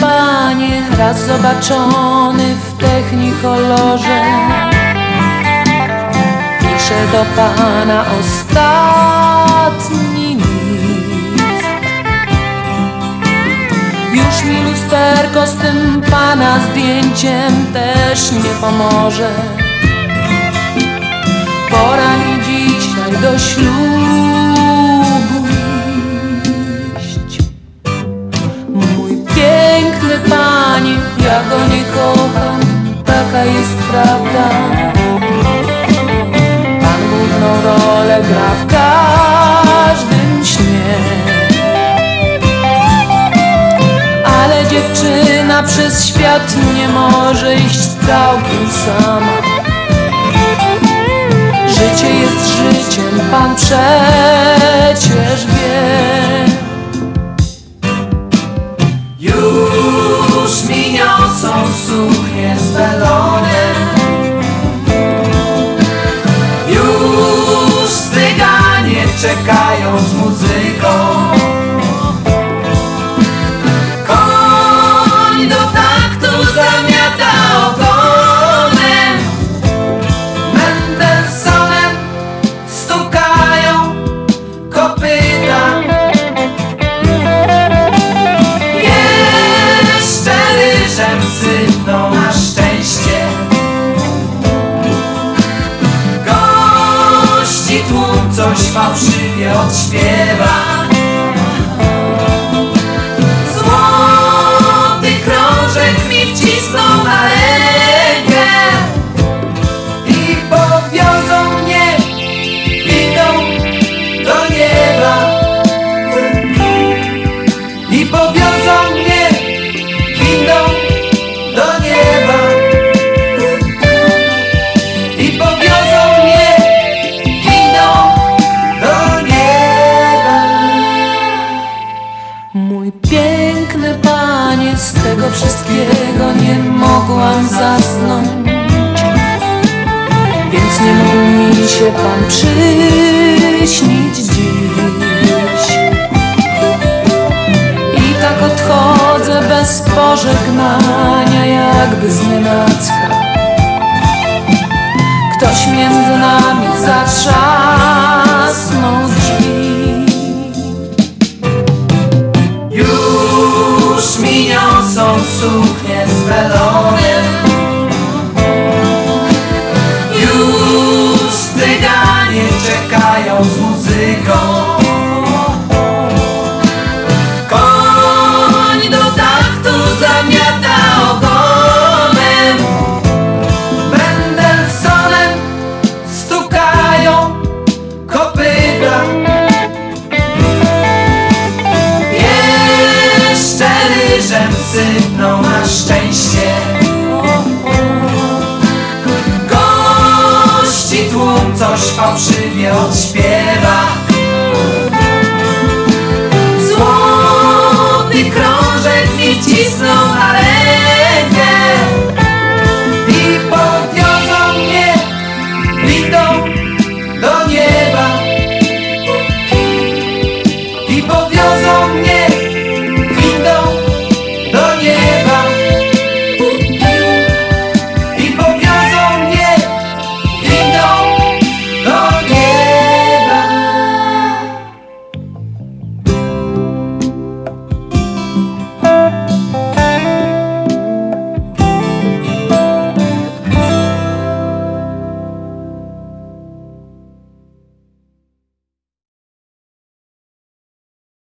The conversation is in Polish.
Panie, raz zobaczony w technikolorze. Piszę do pana ostatni list. Już mi lusterko z tym pana zdjęciem też nie pomoże. Pora mi dzisiaj do ślubu prawda Pan główną rolę gra w każdym śnie. Ale dziewczyna przez świat nie może iść całkiem sama. Życie jest życiem, pan przecież wie. Już mi niosą suknie z welonem czekają z muzyką fałszywie odśpiewa z tego wszystkiego nie mogłam zasnąć. Więc nie mógł mi się pan przyśnić dziś. I tak odchodzę bez pożegnania, jakby z nienacka. Ktoś między nami zatrzasnął sypną na szczęście. Gości tłum coś fałszywie odśpiewa. Złoty krążek mi cisnął na